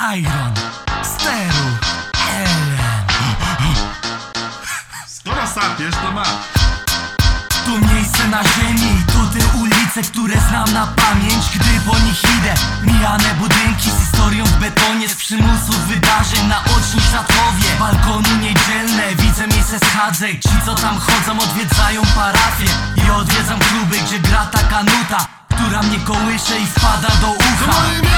Iron, Steru, Ellen. Skoro sapiesz, to ma. To miejsce na ziemi, to te ulice, które znam na pamięć. Gdy po nich idę, mijane budynki z historią w betonie Z przymusu wydarzeń na oczni światłowie. Balkonu niedzielne, widzę miejsce schadzek Ci co tam chodzą odwiedzają parafię I odwiedzam kluby, gdzie gra taka nuta Która mnie kołysze i wpada do ucha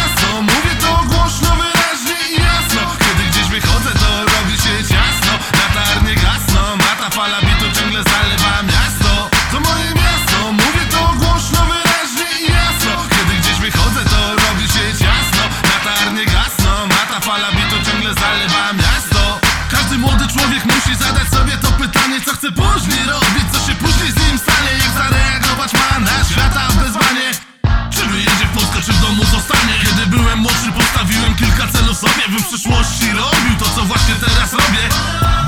zalewa miasto. Każdy młody człowiek musi zadać sobie to pytanie Co chce później robić, co się później z nim stanie Jak zareagować ma na świata w bezwanie czy wyjedzie w Polskę, czy w domu zostanie? Kiedy byłem młodszy, postawiłem kilka celów sobie Bym w przyszłości robił to, co właśnie teraz robię.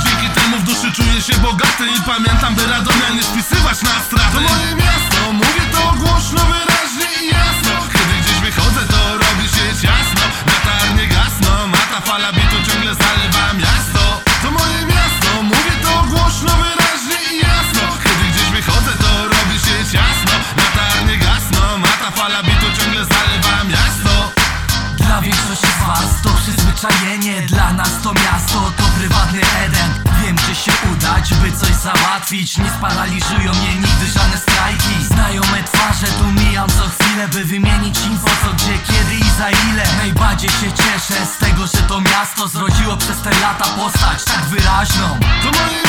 Dzięki temu w duszy czuję się bogaty I pamiętam, by Radomia nie spisywać na straty. To moje miasto, fala bitu ciągle Dla większości z was to przyzwyczajenie Dla nas to miasto to prywatny Eden. Wiem gdzie się udać, by coś załatwić. Nie sparaliżują mnie nigdy żadne strajki. Znajome twarze tu mijam co chwilę By wymienić info co gdzie, kiedy i za ile. Najbardziej się cieszę z tego, że to miasto Zrodziło przez te lata postać tak wyraźną. To moje